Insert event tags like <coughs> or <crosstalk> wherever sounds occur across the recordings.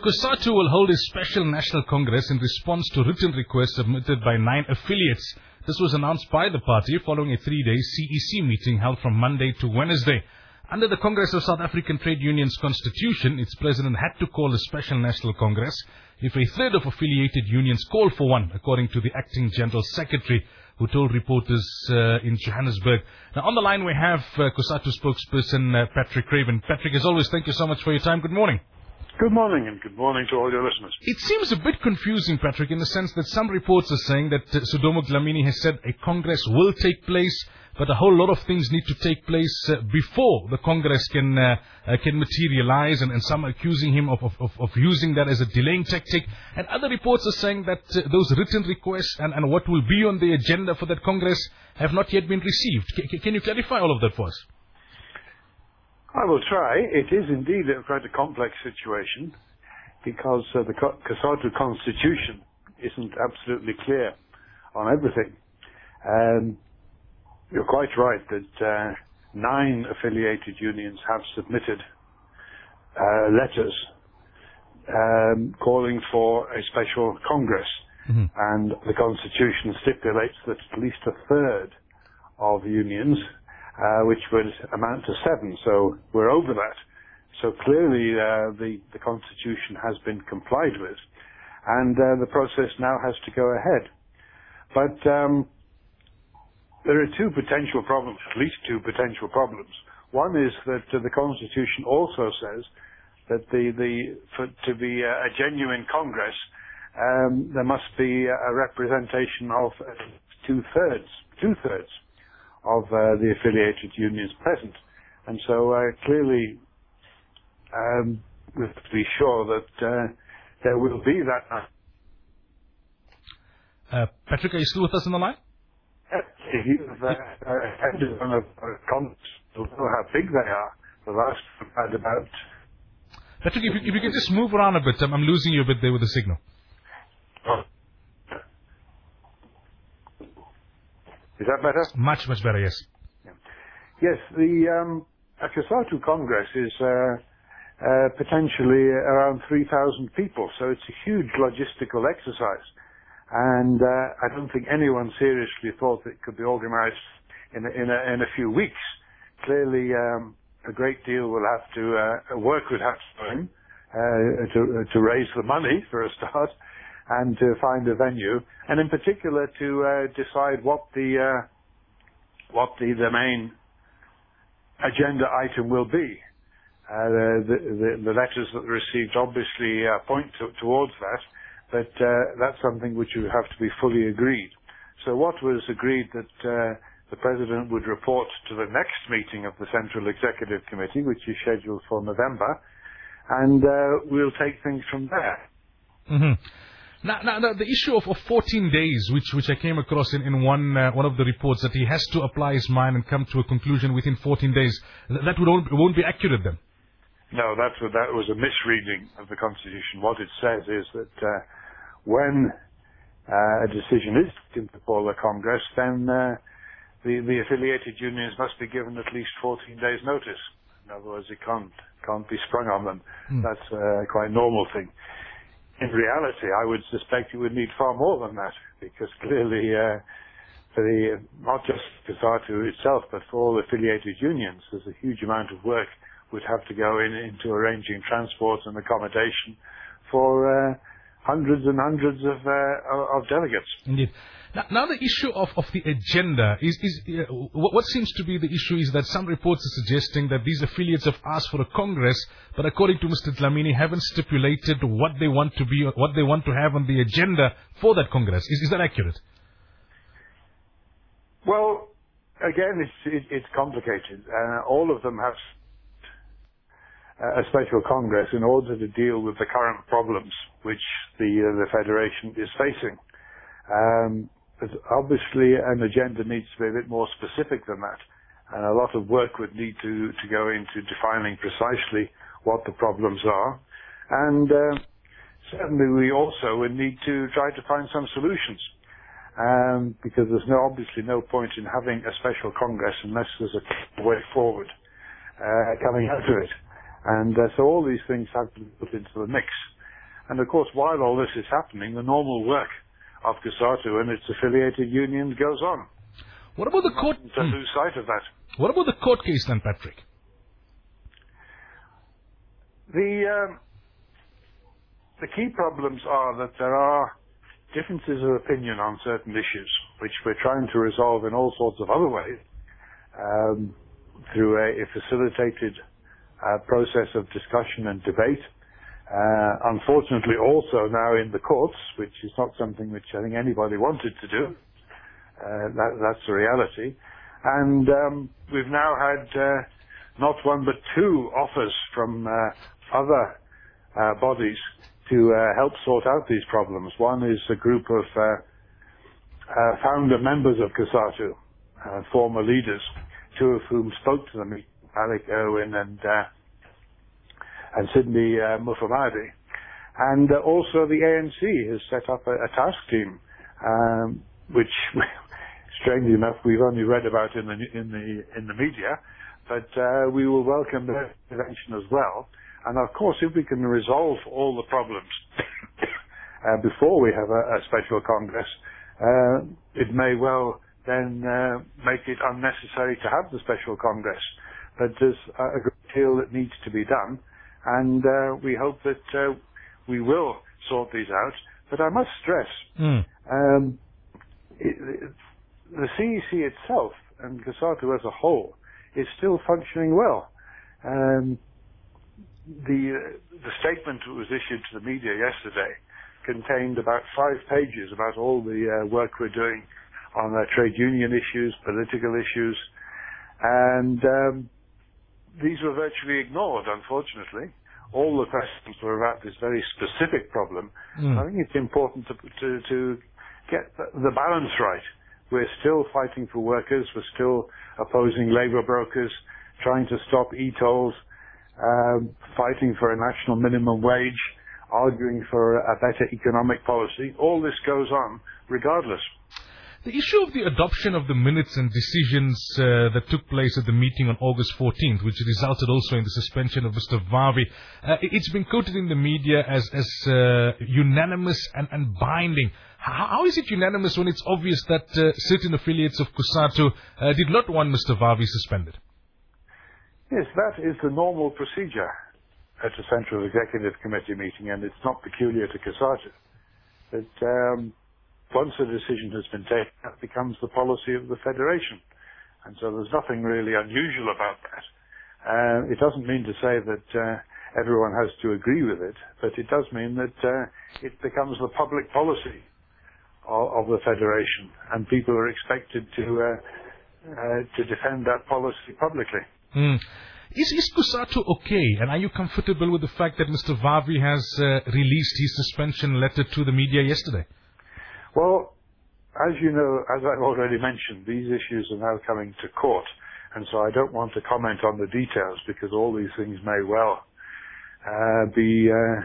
COSATU will hold a special national congress in response to written requests submitted by nine affiliates. This was announced by the party following a three-day CEC meeting held from Monday to Wednesday. Under the Congress of South African Trade Unions Constitution, its president had to call a special national congress if a third of affiliated unions call for one, according to the acting general secretary who told reporters uh, in Johannesburg. Now, on the line we have uh, COSATU spokesperson uh, Patrick Craven. Patrick, as always, thank you so much for your time. Good morning. Good morning, and good morning to all your listeners. It seems a bit confusing, Patrick, in the sense that some reports are saying that uh, Dlamini has said a Congress will take place, but a whole lot of things need to take place uh, before the Congress can uh, uh, can materialize, and, and some are accusing him of, of, of, using that as a delaying tactic. And other reports are saying that uh, those written requests and, and what will be on the agenda for that Congress have not yet been received. C- can you clarify all of that for us? I will try. It is indeed a quite a complex situation because uh, the COSATU constitution isn't absolutely clear on everything. Um, you're quite right that uh, nine affiliated unions have submitted uh, letters um, calling for a special congress, mm-hmm. and the constitution stipulates that at least a third of unions uh, which would amount to seven. So we're over that. So clearly uh, the, the Constitution has been complied with, and uh, the process now has to go ahead. But um, there are two potential problems, at least two potential problems. One is that uh, the Constitution also says that the, the for, to be a, a genuine Congress, um, there must be a representation of two thirds, two thirds of uh, the affiliated unions present. And so uh, clearly um, we have to be sure that uh, there will be that. Uh, Patrick, are you still with us on the line? If you've attended one of our you'll know how big they are. The last had about. Patrick, if you, if you can just move around a bit, I'm, I'm losing you a bit there with the signal. Oh. Is that better? Much, much better, yes. Yeah. Yes, the um, Congress is uh, uh, potentially around 3,000 people, so it's a huge logistical exercise. And uh, I don't think anyone seriously thought it could be organized in a, in a, in a few weeks. Clearly, um, a great deal will have to, uh, work would have to in uh, to, to raise the money for a start and to find a venue, and in particular to uh, decide what the uh, what the, the main agenda item will be. Uh, the, the, the, letters that were received obviously uh, point to, towards that, but uh, that's something which would have to be fully agreed. So what was agreed that uh, the President would report to the next meeting of the Central Executive Committee, which is scheduled for November, and we'll take things from there. Mm-hmm. Now, now the, the, issue of, of 14 days, which, which I came across in, in one, uh, one of the reports, that he has to apply his mind and come to a conclusion within 14 days, that, that would won't be accurate then? No, that's a, that was a misreading of the Constitution. What it says is that uh, when uh, a decision is taken before the Congress, then uh, the, the affiliated unions must be given at least 14 days' notice. In other words, it can't, can't be sprung on them. Mm. That's a quite normal thing in reality, I would suspect you would need far more than that because clearly, uh, for the not just COSATU itself, but for all affiliated unions, there's a huge amount of work would have to go in into arranging transport and accommodation for uh, hundreds and hundreds of uh, of delegates. Indeed. Now, now the issue of, of the agenda is, is uh, what seems to be the issue is that some reports are suggesting that these affiliates have asked for a congress, but according to Mr. Dlamini, haven't stipulated what they want to be, what they want to have on the agenda for that congress. Is, is that accurate? Well, again, it's, it, it's complicated. Uh, all of them have a special congress in order to deal with the current problems which the uh, the federation is facing. Um, obviously an agenda needs to be a bit more specific than that. And a lot of work would need to, to go into defining precisely what the problems are. And uh, certainly we also would need to try to find some solutions. Um, because there's no, obviously no point in having a special Congress unless there's a way forward uh, coming out of it. And uh, so all these things have to be put into the mix. And of course, while all this is happening, the normal work of COSATU and its affiliated unions goes on. What about the court? To lose sight of that. What about the court case then, Patrick? The um, the key problems are that there are differences of opinion on certain issues, which we're trying to resolve in all sorts of other ways um, through a, a facilitated uh, process of discussion and debate. Uh, unfortunately, also now in the courts, which is not something which I think anybody wanted to do. Uh, that, that's the reality. And um, we've now had uh, not one but two offers from uh, other uh, bodies to help sort out these problems. One is a group of founder members of COSATU, former leaders, two of whom spoke to the meeting, Alec Erwin and and Sydney uh, Mufamadi. And uh, also the ANC has set up a, a task team, um, which, <laughs> strangely enough, we've only read about in the in the in the media, but uh, we will welcome their intervention as well. And of course, if we can resolve all the problems <coughs> uh, before we have a, a special congress, uh, it may well then uh, make it unnecessary to have the special congress. But there's a great deal that needs to be done and uh, we hope that uh, we will sort these out. But I must stress, mm. um, it, it, the CEC itself and COSATU as a whole is still functioning well. Um, the uh, the statement that was issued to the media yesterday contained about five pages about all the uh, work we're doing on uh, trade union issues, political issues, and um, these were virtually ignored, unfortunately. All the questions were about this very specific problem. Mm. I think it's important to, to, to get the balance right. We're still fighting for workers. We're still opposing labour brokers, trying to stop e-tolls, um, fighting for a national minimum wage, arguing for a better economic policy. All this goes on regardless. The issue of the adoption of the minutes and decisions uh, that took place at the meeting on August 14th, which resulted also in the suspension of Mr. Vavi, uh, it's been quoted in the media as, as uh, unanimous and, and binding. How, how is it unanimous when it's obvious that uh, certain affiliates of COSATU uh, did not want Mr. Vavi suspended? Yes, that is the normal procedure at a Central Executive Committee meeting, and it's not peculiar to COSATU. But um, once a decision has been taken, that becomes the policy of the Federation. And so there's nothing really unusual about that. Uh, it doesn't mean to say that uh, everyone has to agree with it, but it does mean that uh, it becomes the public policy of, of, the Federation, and people are expected to uh, uh, to defend that policy publicly. Mm. Is, is COSATU okay? And are you comfortable with the fact that Mr. Vavi has uh, released his suspension letter to the media yesterday? Well, as you know, as I've already mentioned, these issues are now coming to court, and so I don't want to comment on the details because all these things may well uh, be uh,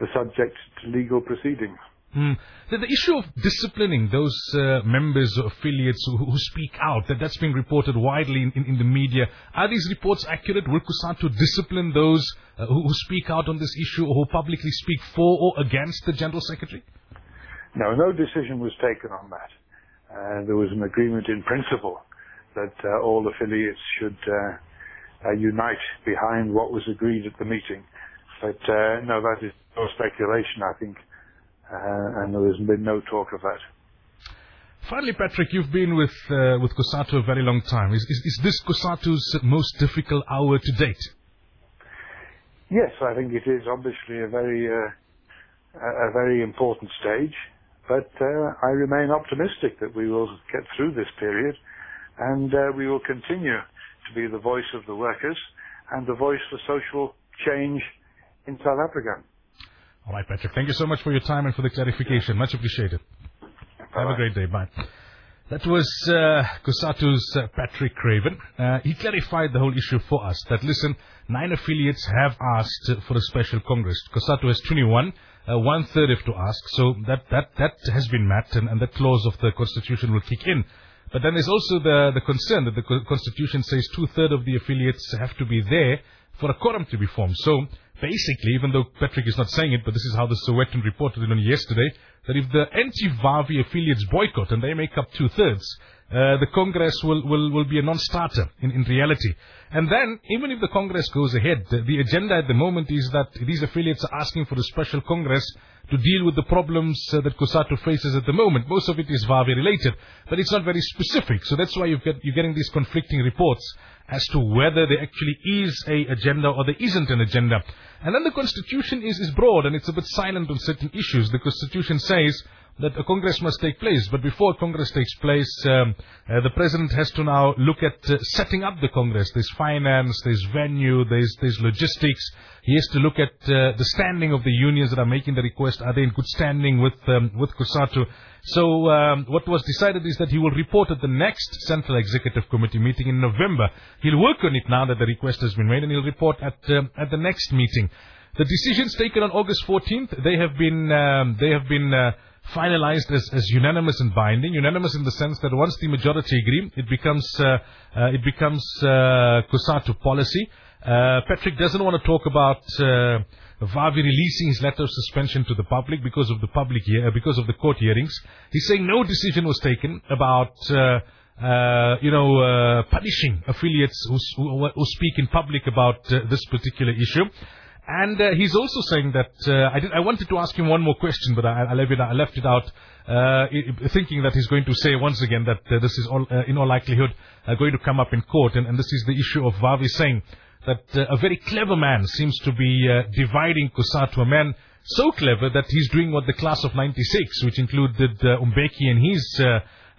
the subject to legal proceedings. Mm. The, the, issue of disciplining those uh, members or affiliates who, who, speak out, that that's being reported widely in, in, in, the media. Are these reports accurate? Will COSATU discipline those uh, who, who, speak out on this issue or who publicly speak for or against the General Secretary? No, no decision was taken on that. Uh, there was an agreement in principle that uh, all affiliates should uh, uh unite behind what was agreed at the meeting. But uh, no, that is no speculation, I think, uh, and there has been no talk of that. Finally, Patrick, you've been with with COSATU a very long time. Is, is, is this COSATU's most difficult hour to date? Yes, I think it is obviously a very a very important stage. But uh, I remain optimistic that we will get through this period and uh, we will continue to be the voice of the workers and the voice for social change in South Africa. All right, Patrick. Thank you so much for your time and for the clarification. Much appreciated. Have a great day. Bye. That was uh, COSATU's uh, Patrick Craven. Uh, he clarified the whole issue for us. That listen, nine affiliates have asked for a special congress. COSATU has 21 uh, one third if to ask. So that, that, that has been met and, and that clause of the constitution will kick in. But then there's also the, the concern that the constitution says two-thirds of the affiliates have to be there for a quorum to be formed. So basically, even though Patrick is not saying it, but this is how the Sowetan reported it on yesterday, that if the anti-Vavi affiliates boycott and they make up two-thirds, uh, the Congress will, will, will be a non-starter in, in reality. And then, even if the Congress goes ahead, the, the, agenda at the moment is that these affiliates are asking for a special Congress to deal with the problems uh, that COSATU faces at the moment. Most of it is VAVI related, but it's not very specific. So that's why you get, you're getting these conflicting reports as to whether there actually is a agenda or there isn't an agenda. And then the Constitution is, is broad and it's a bit silent on certain issues. The Constitution says that a Congress must take place. But before Congress takes place, um, uh, the President has to now look at uh, setting up the Congress. There's finance, there's venue, there's, there's logistics. He has to look at uh, the standing of the unions that are making the request. Are they in good standing with, um, with COSATU? So um, what was decided is that he will report at the next Central Executive Committee meeting in November. He'll work on it now that the request has been made and he'll report at, um, at the next meeting. The decisions taken on August 14th, they have been, um, they have been, uh, finalized as, as unanimous and binding. Unanimous in the sense that once the majority agree, it becomes uh, uh, it becomes uh, COSATU policy. Uh, Patrick doesn't want to talk about uh, Vavi releasing his letter of suspension to the public because of the public uh, because of the court hearings. He's saying no decision was taken about. Uh, uh, you know, uh, punishing affiliates who, who, who, speak in public about this particular issue. And uh, he's also saying that uh, I, did, I wanted to ask him one more question, but I, I, left, it, I left it out, uh, thinking that he's going to say once again that uh, this is all, uh, in all likelihood uh, going to come up in court, and, and, this is the issue of Vavi saying that a very clever man seems to be dividing COSATU, a man so clever that he's doing what the class of 96, which included uh, Mbeki and his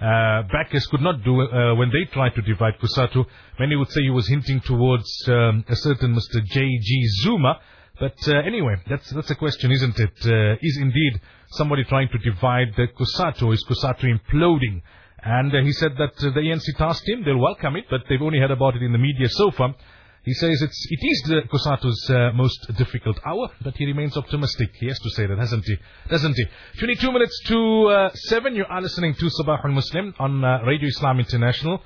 uh, backers could not do uh, when they tried to divide COSATU. Many would say he was hinting towards um, a certain Mr. J.G. Zuma. But uh, anyway, that's that's a question, isn't it? Uh, is indeed somebody trying to divide the COSATU? Is COSATU imploding? And uh, he said that uh, the ANC tasked him, they'll welcome it, but they've only heard about it in the media so far. He says it's, it is the COSATU's uh, most difficult hour, but he remains optimistic. He has to say that, hasn't he? Doesn't he? 22 minutes to uh, 7, you are listening to Sabah al-Muslim on uh, Radio Islam International.